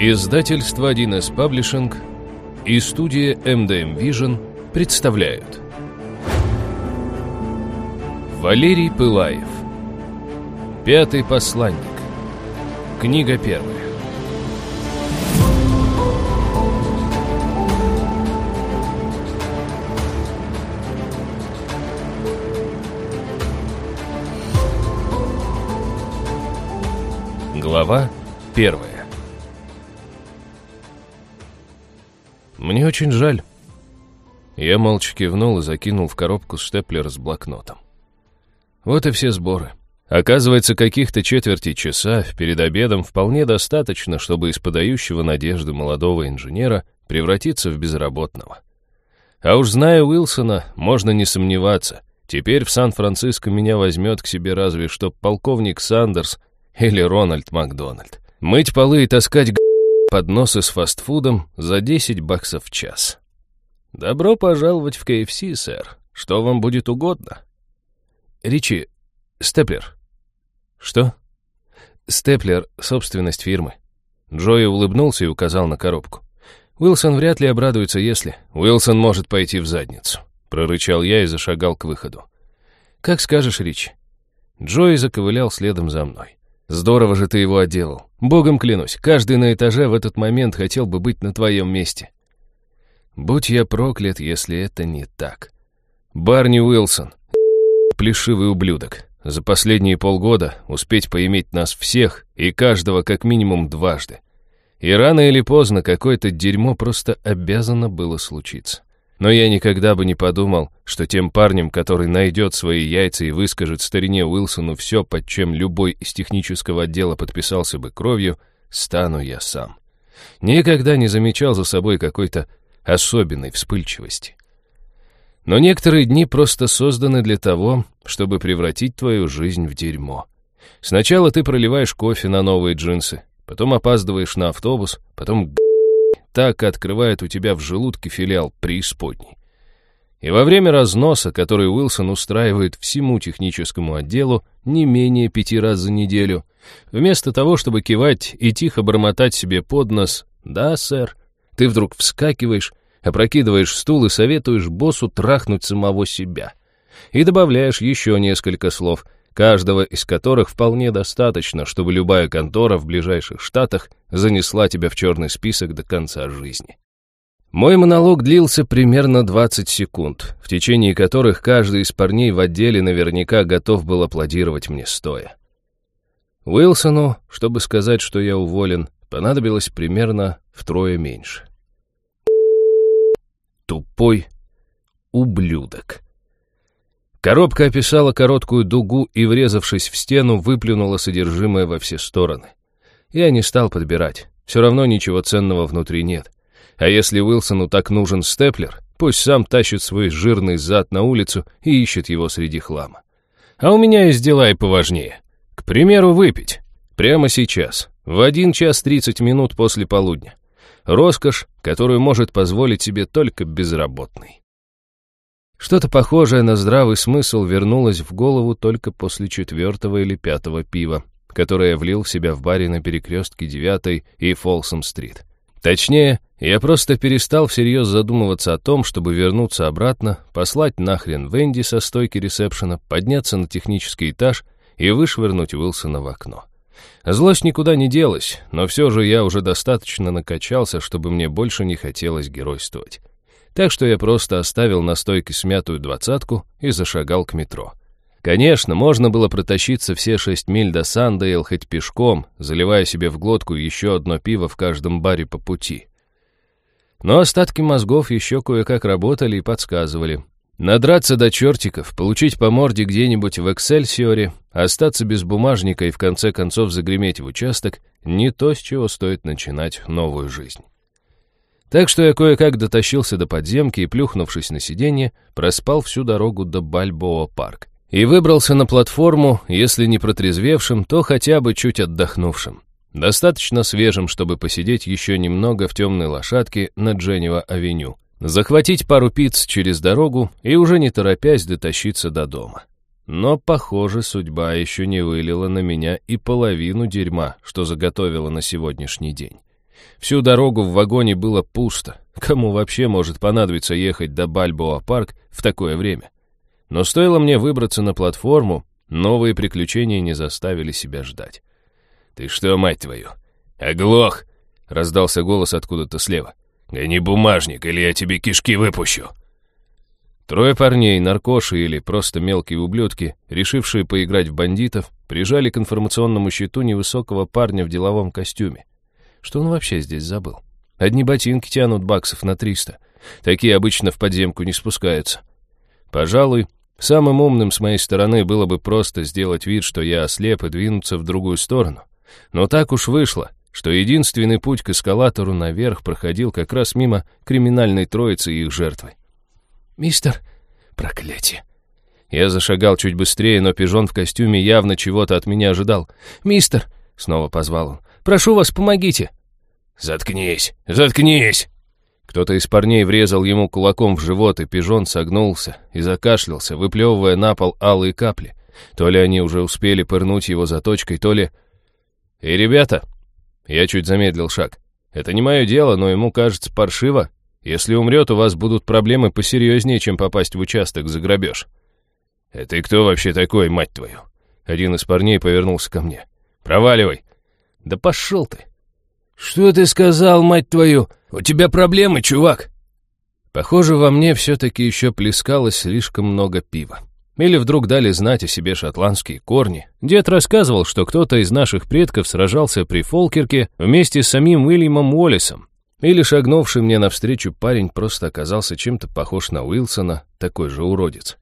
Издательство 1С Паблишинг и студия MDM Vision представляют. Валерий Пылаев. Пятый посланник Книга первая. Глава первая Мне очень жаль. Я молча кивнул и закинул в коробку степлер с блокнотом. Вот и все сборы. Оказывается, каких-то четверти часа перед обедом вполне достаточно, чтобы из подающего надежды молодого инженера превратиться в безработного. А уж зная Уилсона, можно не сомневаться. Теперь в Сан-Франциско меня возьмет к себе разве что полковник Сандерс или Рональд Макдональд. Мыть полы и таскать подносы с фастфудом за 10 баксов в час. Добро пожаловать в КФС, сэр. Что вам будет угодно? Ричи, степлер. Что? Степлер — собственность фирмы. Джои улыбнулся и указал на коробку. Уилсон вряд ли обрадуется, если... Уилсон может пойти в задницу. Прорычал я и зашагал к выходу. Как скажешь, Ричи. Джои заковылял следом за мной. Здорово же ты его отделал. Богом клянусь, каждый на этаже в этот момент хотел бы быть на твоем месте. Будь я проклят, если это не так. Барни Уилсон, плешивый ублюдок. За последние полгода успеть поиметь нас всех и каждого как минимум дважды. И рано или поздно какое-то дерьмо просто обязано было случиться. Но я никогда бы не подумал, что тем парнем, который найдет свои яйца и выскажет старине Уилсону все, под чем любой из технического отдела подписался бы кровью, стану я сам. Никогда не замечал за собой какой-то особенной вспыльчивости. Но некоторые дни просто созданы для того, чтобы превратить твою жизнь в дерьмо. Сначала ты проливаешь кофе на новые джинсы, потом опаздываешь на автобус, потом так открывает у тебя в желудке филиал преисподней. И во время разноса, который Уилсон устраивает всему техническому отделу не менее пяти раз за неделю, вместо того, чтобы кивать и тихо бормотать себе под нос «Да, сэр», ты вдруг вскакиваешь, опрокидываешь стул и советуешь боссу трахнуть самого себя. И добавляешь еще несколько слов — каждого из которых вполне достаточно, чтобы любая контора в ближайших штатах занесла тебя в черный список до конца жизни. Мой монолог длился примерно 20 секунд, в течение которых каждый из парней в отделе наверняка готов был аплодировать мне стоя. Уилсону, чтобы сказать, что я уволен, понадобилось примерно втрое меньше. Тупой ублюдок. Коробка описала короткую дугу и, врезавшись в стену, выплюнула содержимое во все стороны. Я не стал подбирать. Все равно ничего ценного внутри нет. А если Уилсону так нужен степлер, пусть сам тащит свой жирный зад на улицу и ищет его среди хлама. А у меня есть дела и поважнее. К примеру, выпить. Прямо сейчас, в один час тридцать минут после полудня. Роскошь, которую может позволить себе только безработный. Что-то похожее на здравый смысл вернулось в голову только после четвертого или пятого пива, которое я влил в себя в баре на перекрестке 9 и Фолсом-стрит. Точнее, я просто перестал всерьез задумываться о том, чтобы вернуться обратно, послать нахрен Венди со стойки ресепшена, подняться на технический этаж и вышвырнуть Уилсона в окно. Злость никуда не делась, но все же я уже достаточно накачался, чтобы мне больше не хотелось геройствовать так что я просто оставил на стойке смятую двадцатку и зашагал к метро. Конечно, можно было протащиться все шесть миль до Сандейл хоть пешком, заливая себе в глотку еще одно пиво в каждом баре по пути. Но остатки мозгов еще кое-как работали и подсказывали. Надраться до чертиков, получить по морде где-нибудь в Эксельсиоре, остаться без бумажника и в конце концов загреметь в участок — не то, с чего стоит начинать новую жизнь. Так что я кое-как дотащился до подземки и, плюхнувшись на сиденье, проспал всю дорогу до Бальбоа-парк. И выбрался на платформу, если не протрезвевшим, то хотя бы чуть отдохнувшим. Достаточно свежим, чтобы посидеть еще немного в темной лошадке на Дженева-авеню, захватить пару пиц через дорогу и уже не торопясь дотащиться до дома. Но, похоже, судьба еще не вылила на меня и половину дерьма, что заготовила на сегодняшний день. Всю дорогу в вагоне было пусто. Кому вообще может понадобиться ехать до Бальбоа-парк в такое время? Но стоило мне выбраться на платформу, новые приключения не заставили себя ждать. «Ты что, мать твою, оглох?» — раздался голос откуда-то слева. «Гони бумажник, или я тебе кишки выпущу!» Трое парней, наркоши или просто мелкие ублюдки, решившие поиграть в бандитов, прижали к информационному щиту невысокого парня в деловом костюме. Что он вообще здесь забыл? Одни ботинки тянут баксов на триста. Такие обычно в подземку не спускаются. Пожалуй, самым умным с моей стороны было бы просто сделать вид, что я ослеп и двинуться в другую сторону. Но так уж вышло, что единственный путь к эскалатору наверх проходил как раз мимо криминальной троицы и их жертвы. «Мистер...» «Проклятие!» Я зашагал чуть быстрее, но пижон в костюме явно чего-то от меня ожидал. «Мистер!» — снова позвал он. «Прошу вас, помогите!» «Заткнись! Заткнись!» Кто-то из парней врезал ему кулаком в живот, и пижон согнулся и закашлялся, выплевывая на пол алые капли. То ли они уже успели пырнуть его заточкой, то ли... «Эй, ребята!» Я чуть замедлил шаг. «Это не мое дело, но ему кажется паршиво, если умрет, у вас будут проблемы посерьезнее, чем попасть в участок за грабеж». «Это и кто вообще такой, мать твою?» Один из парней повернулся ко мне. «Проваливай!» «Да пошел ты!» «Что ты сказал, мать твою? У тебя проблемы, чувак!» Похоже, во мне все-таки еще плескалось слишком много пива. Или вдруг дали знать о себе шотландские корни. Дед рассказывал, что кто-то из наших предков сражался при Фолкерке вместе с самим Уильямом Уоллесом, или шагнувший мне навстречу парень просто оказался чем-то похож на Уилсона, такой же уродец.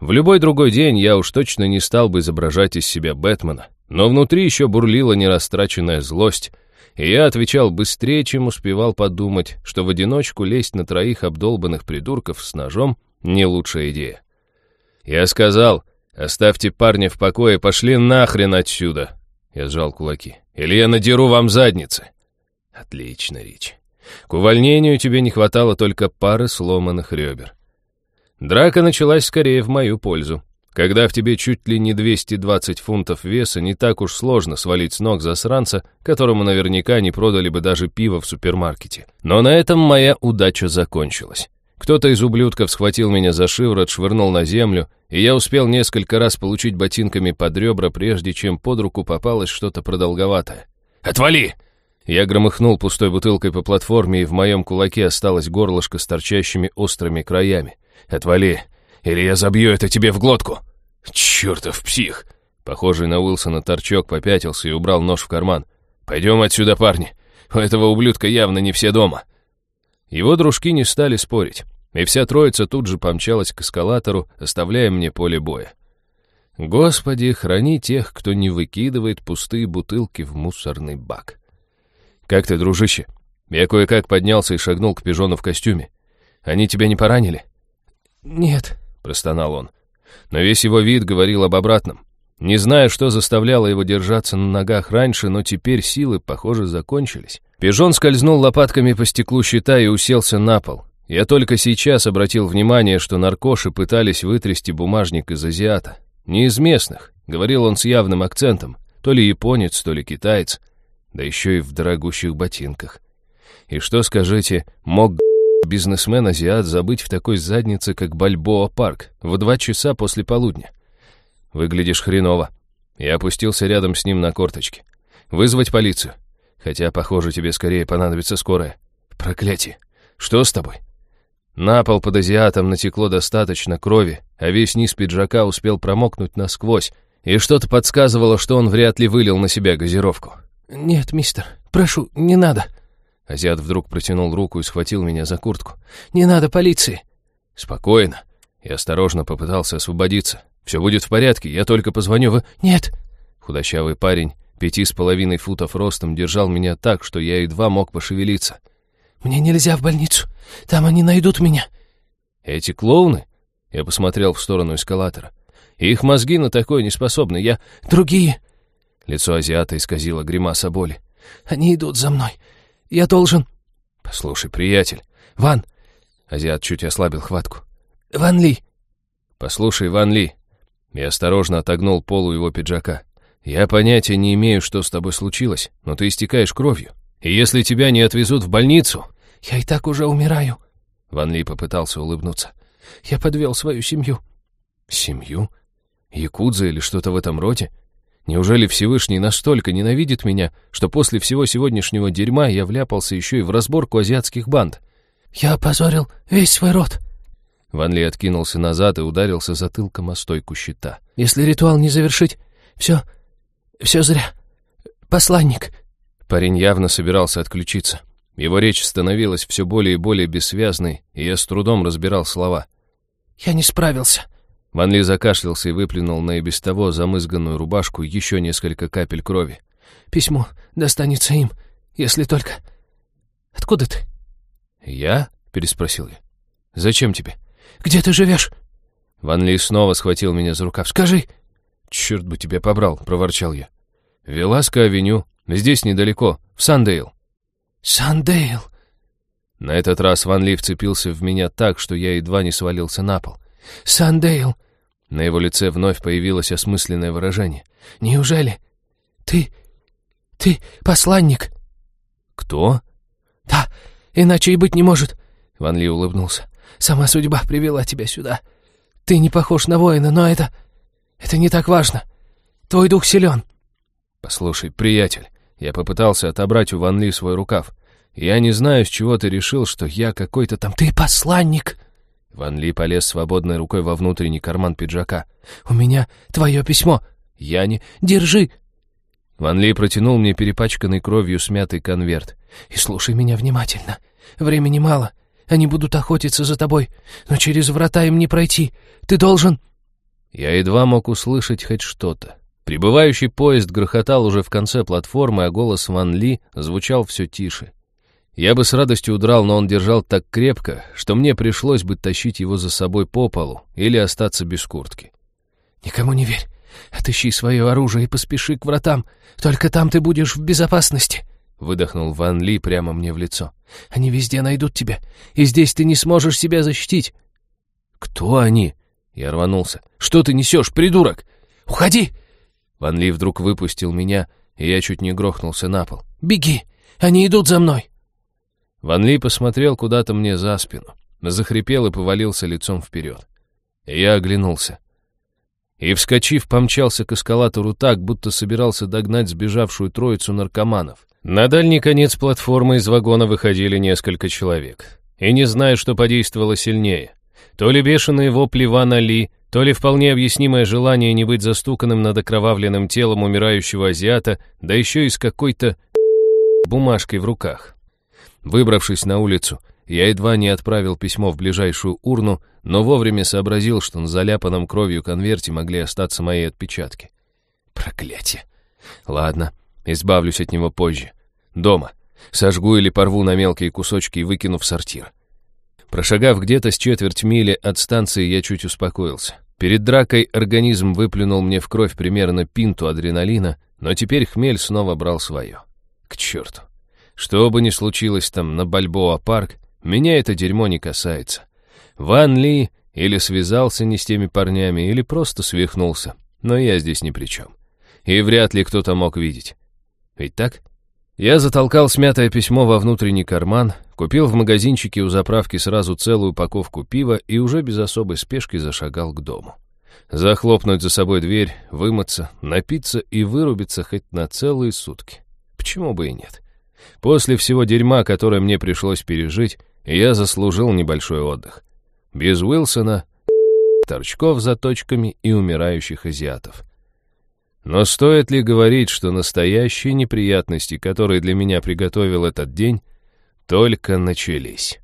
В любой другой день я уж точно не стал бы изображать из себя Бэтмена, но внутри еще бурлила нерастраченная злость, и я отвечал быстрее, чем успевал подумать, что в одиночку лезть на троих обдолбанных придурков с ножом — не лучшая идея. Я сказал, оставьте парня в покое, пошли нахрен отсюда. Я сжал кулаки. Или я надеру вам задницы. Отлично, Рич. К увольнению тебе не хватало только пары сломанных ребер. Драка началась скорее в мою пользу. Когда в тебе чуть ли не 220 фунтов веса, не так уж сложно свалить с ног засранца, которому наверняка не продали бы даже пиво в супермаркете. Но на этом моя удача закончилась. Кто-то из ублюдков схватил меня за шиворот, швырнул на землю, и я успел несколько раз получить ботинками под ребра, прежде чем под руку попалось что-то продолговатое. «Отвали!» Я громыхнул пустой бутылкой по платформе, и в моем кулаке осталось горлышко с торчащими острыми краями. «Отвали, или я забью это тебе в глотку!» «Чертов псих!» Похожий на Уилсона торчок попятился и убрал нож в карман. «Пойдем отсюда, парни. У этого ублюдка явно не все дома». Его дружки не стали спорить, и вся троица тут же помчалась к эскалатору, оставляя мне поле боя. Господи, храни тех, кто не выкидывает пустые бутылки в мусорный бак. «Как ты, дружище?» Я кое-как поднялся и шагнул к пижону в костюме. «Они тебя не поранили?» «Нет», — простонал он. Но весь его вид говорил об обратном. Не знаю, что заставляло его держаться на ногах раньше, но теперь силы, похоже, закончились. Пижон скользнул лопатками по стеклу щита и уселся на пол. Я только сейчас обратил внимание, что наркоши пытались вытрясти бумажник из азиата. Не из местных, говорил он с явным акцентом, то ли японец, то ли китаец да еще и в дорогущих ботинках. И что, скажите, мог бизнесмен-азиат забыть в такой заднице, как Бальбоа парк, в два часа после полудня? Выглядишь хреново. Я опустился рядом с ним на корточки. Вызвать полицию. Хотя, похоже, тебе скорее понадобится скорая. Проклятие. Что с тобой? На пол под азиатом натекло достаточно крови, а весь низ пиджака успел промокнуть насквозь, и что-то подсказывало, что он вряд ли вылил на себя газировку. «Нет, мистер, прошу, не надо». Азиат вдруг протянул руку и схватил меня за куртку. «Не надо полиции». «Спокойно». Я осторожно попытался освободиться. «Все будет в порядке, я только позвоню в...» «Нет». Худощавый парень, пяти с половиной футов ростом, держал меня так, что я едва мог пошевелиться. «Мне нельзя в больницу. Там они найдут меня». «Эти клоуны?» Я посмотрел в сторону эскалатора. «Их мозги на такое не способны. Я...» «Другие...» Лицо азиата исказило гримаса боли. «Они идут за мной. Я должен...» «Послушай, приятель. Ван...» Азиат чуть ослабил хватку. «Ван Ли!» «Послушай, Ван Ли...» Я осторожно отогнул полу его пиджака. «Я понятия не имею, что с тобой случилось, но ты истекаешь кровью. И если тебя не отвезут в больницу...» «Я и так уже умираю», — Ван Ли попытался улыбнуться. «Я подвел свою семью». «Семью? Якудза или что-то в этом роде? Неужели Всевышний настолько ненавидит меня, что после всего сегодняшнего дерьма я вляпался еще и в разборку азиатских банд?» «Я опозорил весь свой род». Ван Ли откинулся назад и ударился затылком о стойку щита. «Если ритуал не завершить, все... все зря. Посланник...» Парень явно собирался отключиться. Его речь становилась все более и более бессвязной, и я с трудом разбирал слова. «Я не справился». Ван Ли закашлялся и выплюнул на и без того замызганную рубашку еще несколько капель крови. «Письмо достанется им, если только... Откуда ты?» «Я?» — переспросил я. «Зачем тебе?» «Где ты живешь?» Ван Ли снова схватил меня за рукав. «Скажи!» «Черт бы тебя побрал!» — проворчал я. «Веласко-авеню. Здесь недалеко. В Сандейл». «Сандейл!» На этот раз Ван Ли вцепился в меня так, что я едва не свалился на пол. «Сандейл!» На его лице вновь появилось осмысленное выражение. «Неужели? Ты... ты посланник?» «Кто?» «Да, иначе и быть не может!» Ван Ли улыбнулся. «Сама судьба привела тебя сюда. Ты не похож на воина, но это... это не так важно. Твой дух силен». «Послушай, приятель, я попытался отобрать у Ван Ли свой рукав. Я не знаю, с чего ты решил, что я какой-то там... Ты посланник!» Ван Ли полез свободной рукой во внутренний карман пиджака. «У меня твое письмо. Я не... Держи!» Ван Ли протянул мне перепачканный кровью смятый конверт. «И слушай меня внимательно. Времени мало. Они будут охотиться за тобой, но через врата им не пройти. Ты должен...» Я едва мог услышать хоть что-то. Прибывающий поезд грохотал уже в конце платформы, а голос Ван Ли звучал все тише. Я бы с радостью удрал, но он держал так крепко, что мне пришлось бы тащить его за собой по полу или остаться без куртки. «Никому не верь. Отыщи свое оружие и поспеши к вратам. Только там ты будешь в безопасности», — выдохнул Ван Ли прямо мне в лицо. «Они везде найдут тебя, и здесь ты не сможешь себя защитить». «Кто они?» — я рванулся. «Что ты несешь, придурок?» «Уходи!» Ван Ли вдруг выпустил меня, и я чуть не грохнулся на пол. «Беги! Они идут за мной!» Ван Ли посмотрел куда-то мне за спину, захрипел и повалился лицом вперед. Я оглянулся. И, вскочив, помчался к эскалатору так, будто собирался догнать сбежавшую троицу наркоманов. На дальний конец платформы из вагона выходили несколько человек. И не знаю, что подействовало сильнее. То ли бешеные вопли Вана Ли, то ли вполне объяснимое желание не быть застуканным над окровавленным телом умирающего азиата, да еще и с какой-то бумажкой в руках. Выбравшись на улицу, я едва не отправил письмо в ближайшую урну, но вовремя сообразил, что на заляпанном кровью конверте могли остаться мои отпечатки. Проклятие. Ладно, избавлюсь от него позже. Дома. Сожгу или порву на мелкие кусочки и выкину в сортир. Прошагав где-то с четверть мили от станции, я чуть успокоился. Перед дракой организм выплюнул мне в кровь примерно пинту адреналина, но теперь хмель снова брал свое. К черту. Что бы ни случилось там на Бальбоа-парк, меня это дерьмо не касается. Ван Ли или связался не с теми парнями, или просто свихнулся, но я здесь ни при чем. И вряд ли кто-то мог видеть. Ведь так? Я затолкал смятое письмо во внутренний карман, купил в магазинчике у заправки сразу целую упаковку пива и уже без особой спешки зашагал к дому. Захлопнуть за собой дверь, вымыться, напиться и вырубиться хоть на целые сутки. Почему бы и нет? После всего дерьма, которое мне пришлось пережить, я заслужил небольшой отдых. Без Уилсона, торчков за точками и умирающих азиатов. Но стоит ли говорить, что настоящие неприятности, которые для меня приготовил этот день, только начались?